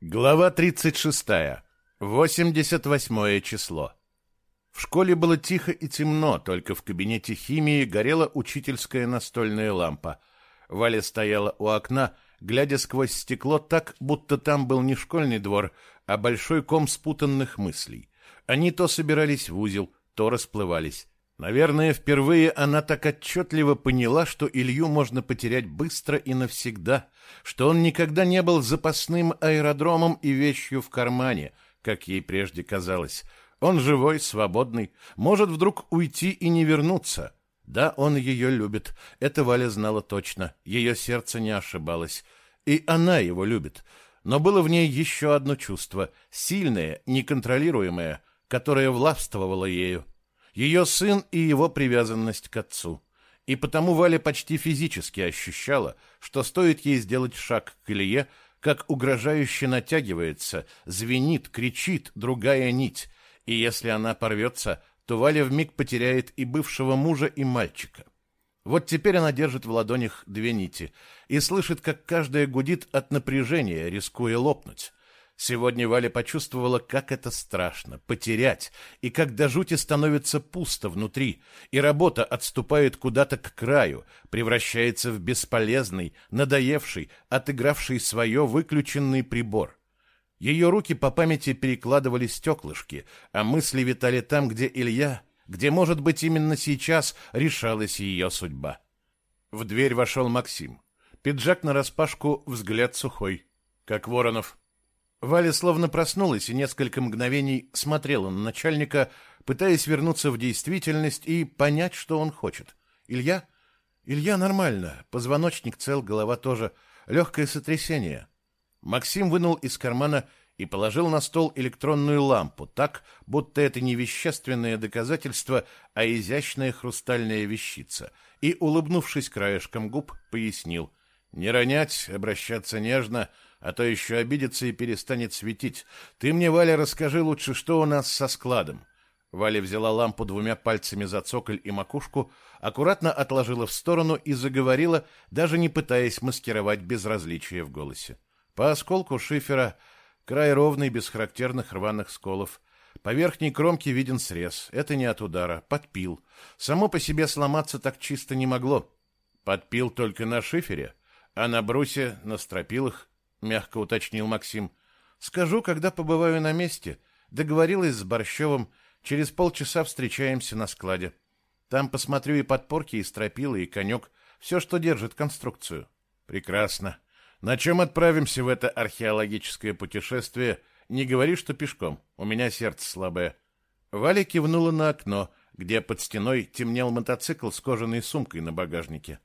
Глава 36. 88 число. В школе было тихо и темно, только в кабинете химии горела учительская настольная лампа. Валя стояла у окна, глядя сквозь стекло так, будто там был не школьный двор, а большой ком спутанных мыслей. Они то собирались в узел, то расплывались. Наверное, впервые она так отчетливо поняла, что Илью можно потерять быстро и навсегда, что он никогда не был запасным аэродромом и вещью в кармане, как ей прежде казалось. Он живой, свободный, может вдруг уйти и не вернуться. Да, он ее любит, это Валя знала точно, ее сердце не ошибалось. И она его любит. Но было в ней еще одно чувство, сильное, неконтролируемое, которое властвовало ею ее сын и его привязанность к отцу. И потому Валя почти физически ощущала, что стоит ей сделать шаг к Илье, как угрожающе натягивается, звенит, кричит другая нить, и если она порвется, то Валя вмиг потеряет и бывшего мужа, и мальчика. Вот теперь она держит в ладонях две нити и слышит, как каждая гудит от напряжения, рискуя лопнуть. Сегодня Валя почувствовала, как это страшно — потерять, и как до жути становится пусто внутри, и работа отступает куда-то к краю, превращается в бесполезный, надоевший, отыгравший свое выключенный прибор. Ее руки по памяти перекладывали стеклышки, а мысли витали там, где Илья, где, может быть, именно сейчас решалась ее судьба. В дверь вошел Максим. Пиджак нараспашку, взгляд сухой, как Воронов. Валя словно проснулась и несколько мгновений смотрела на начальника, пытаясь вернуться в действительность и понять, что он хочет. Илья? Илья нормально, позвоночник цел, голова тоже, легкое сотрясение. Максим вынул из кармана и положил на стол электронную лампу, так, будто это не вещественное доказательство, а изящная хрустальная вещица, и, улыбнувшись краешком губ, пояснил. «Не ронять, обращаться нежно — а то еще обидится и перестанет светить. Ты мне, Валя, расскажи лучше, что у нас со складом. Валя взяла лампу двумя пальцами за цоколь и макушку, аккуратно отложила в сторону и заговорила, даже не пытаясь маскировать безразличие в голосе. По осколку шифера, край ровный, без характерных рваных сколов. По верхней кромке виден срез. Это не от удара, подпил. Само по себе сломаться так чисто не могло. Подпил только на шифере, а на брусе, на стропилах — мягко уточнил Максим. «Скажу, когда побываю на месте. Договорилась с Борщевым. Через полчаса встречаемся на складе. Там посмотрю и подпорки, и стропилы, и конек. Все, что держит конструкцию». «Прекрасно. На чем отправимся в это археологическое путешествие? Не говори, что пешком. У меня сердце слабое». Валя кивнула на окно, где под стеной темнел мотоцикл с кожаной сумкой на багажнике.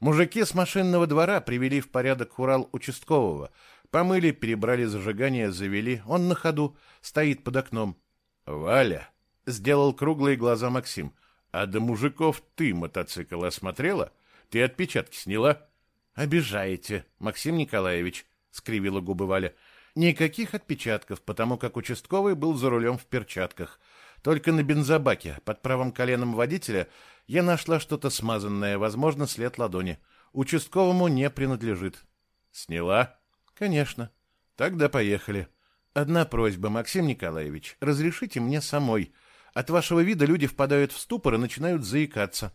Мужики с машинного двора привели в порядок Урал участкового. Помыли, перебрали зажигание, завели. Он на ходу, стоит под окном. «Валя!» — сделал круглые глаза Максим. «А до мужиков ты мотоцикл осмотрела? Ты отпечатки сняла?» «Обижаете, Максим Николаевич», — скривила губы Валя. «Никаких отпечатков, потому как участковый был за рулем в перчатках. Только на бензобаке, под правым коленом водителя, я нашла что-то смазанное, возможно, след ладони. Участковому не принадлежит. Сняла? Конечно. Тогда поехали. Одна просьба, Максим Николаевич, разрешите мне самой. От вашего вида люди впадают в ступор и начинают заикаться.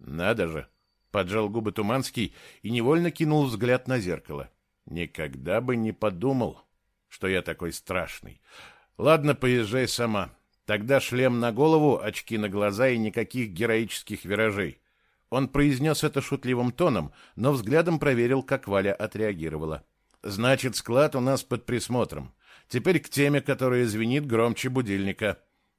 Надо же, поджал губы Туманский и невольно кинул взгляд на зеркало. Никогда бы не подумал, что я такой страшный. Ладно, поезжай сама. Тогда шлем на голову, очки на глаза и никаких героических виражей. Он произнес это шутливым тоном, но взглядом проверил, как Валя отреагировала. «Значит, склад у нас под присмотром. Теперь к теме, которая звенит громче будильника».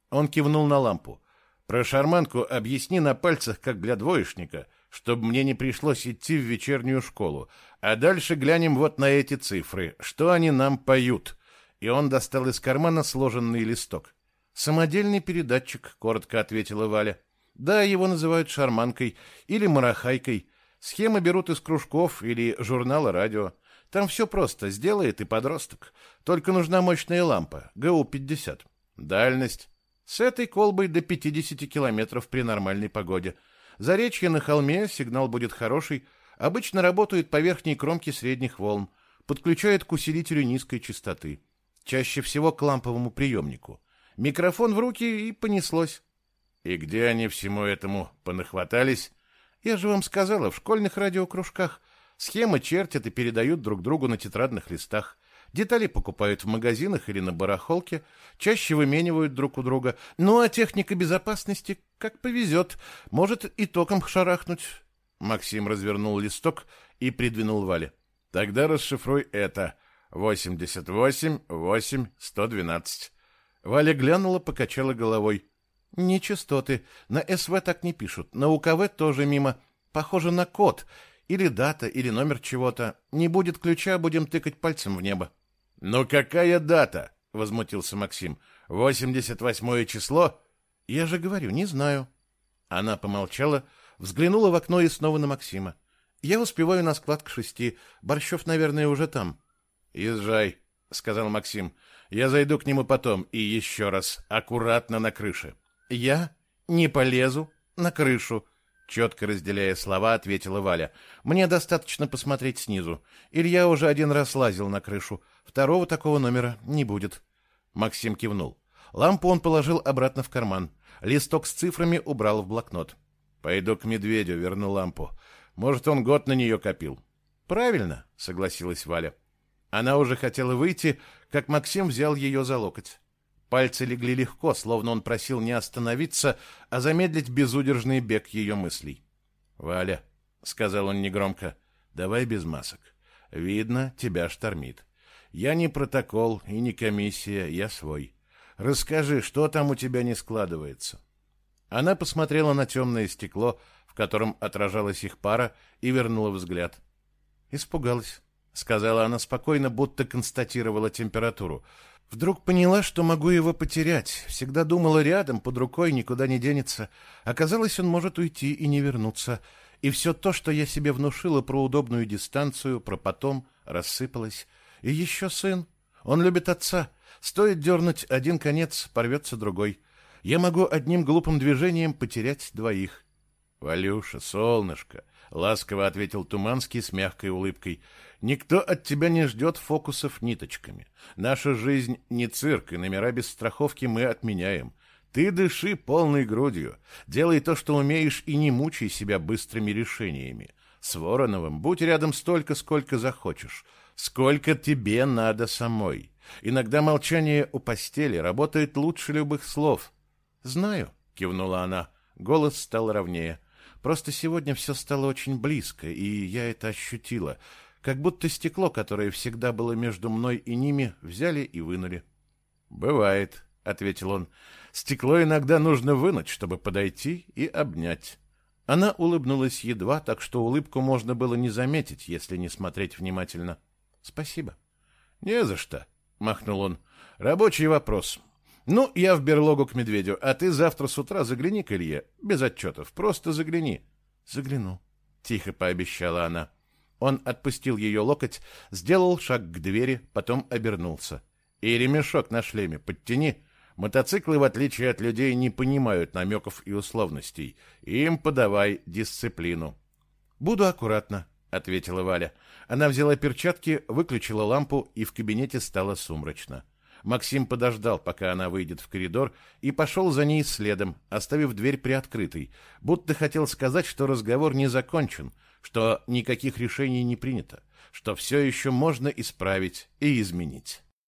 Он кивнул на лампу. «Про шарманку объясни на пальцах, как для двоечника, чтобы мне не пришлось идти в вечернюю школу. А дальше глянем вот на эти цифры. Что они нам поют?» И он достал из кармана сложенный листок. «Самодельный передатчик», — коротко ответила Валя. «Да, его называют шарманкой или марахайкой. Схемы берут из кружков или журнала радио. Там все просто, сделает и подросток. Только нужна мощная лампа, ГУ-50. Дальность. С этой колбой до 50 километров при нормальной погоде. Заречье на холме, сигнал будет хороший. Обычно работают по верхней кромке средних волн. подключает к усилителю низкой частоты, чаще всего к ламповому приемнику. Микрофон в руки и понеслось. И где они всему этому понахватались? Я же вам сказала, в школьных радиокружках. Схемы чертят и передают друг другу на тетрадных листах. Детали покупают в магазинах или на барахолке, чаще выменивают друг у друга. Ну, а техника безопасности, как повезет, может и током шарахнуть. Максим развернул листок и придвинул Вале. Тогда расшифруй это. 88, 8, 112. Валя глянула, покачала головой. Нечистоты. На СВ так не пишут. На УКВ тоже мимо. Похоже на код. Или дата, или номер чего-то. Не будет ключа, будем тыкать пальцем в небо. «Ну какая дата?» — возмутился Максим. «Восемьдесят восьмое число?» «Я же говорю, не знаю». Она помолчала, взглянула в окно и снова на Максима. «Я успеваю на склад к шести. Борщев, наверное, уже там». «Езжай», — сказал Максим. «Я зайду к нему потом и еще раз, аккуратно на крыше». «Я не полезу на крышу», — четко разделяя слова, ответила Валя. «Мне достаточно посмотреть снизу. Илья уже один раз лазил на крышу. Второго такого номера не будет». Максим кивнул. Лампу он положил обратно в карман. Листок с цифрами убрал в блокнот. «Пойду к медведю, верну лампу. Может, он год на нее копил». «Правильно», — согласилась Валя. Она уже хотела выйти, как Максим взял ее за локоть. Пальцы легли легко, словно он просил не остановиться, а замедлить безудержный бег ее мыслей. «Валя», — сказал он негромко, — «давай без масок. Видно, тебя штормит. Я не протокол и не комиссия, я свой. Расскажи, что там у тебя не складывается?» Она посмотрела на темное стекло, в котором отражалась их пара, и вернула взгляд. Испугалась, — сказала она спокойно, будто констатировала температуру. Вдруг поняла, что могу его потерять. Всегда думала рядом, под рукой, никуда не денется. Оказалось, он может уйти и не вернуться. И все то, что я себе внушила про удобную дистанцию, про потом, рассыпалось. И еще сын. Он любит отца. Стоит дернуть один конец, порвется другой. Я могу одним глупым движением потерять двоих. — Валюша, солнышко, — ласково ответил Туманский с мягкой улыбкой, — Никто от тебя не ждет фокусов ниточками. Наша жизнь не цирк, и номера без страховки мы отменяем. Ты дыши полной грудью, делай то, что умеешь, и не мучай себя быстрыми решениями. С Вороновым будь рядом столько, сколько захочешь, сколько тебе надо самой. Иногда молчание у постели работает лучше любых слов. Знаю, кивнула она. Голос стал ровнее. Просто сегодня все стало очень близко, и я это ощутила как будто стекло, которое всегда было между мной и ними, взяли и вынули. «Бывает», — ответил он. «Стекло иногда нужно вынуть, чтобы подойти и обнять». Она улыбнулась едва, так что улыбку можно было не заметить, если не смотреть внимательно. «Спасибо». «Не за что», — махнул он. «Рабочий вопрос. Ну, я в берлогу к медведю, а ты завтра с утра загляни к Илье, без отчетов, просто загляни». «Загляну», — тихо пообещала она. Он отпустил ее локоть, сделал шаг к двери, потом обернулся. «И ремешок на шлеме подтяни. Мотоциклы, в отличие от людей, не понимают намеков и условностей. Им подавай дисциплину». «Буду аккуратно», — ответила Валя. Она взяла перчатки, выключила лампу, и в кабинете стало сумрачно. Максим подождал, пока она выйдет в коридор, и пошел за ней следом, оставив дверь приоткрытой, будто хотел сказать, что разговор не закончен — что никаких решений не принято, что все еще можно исправить и изменить.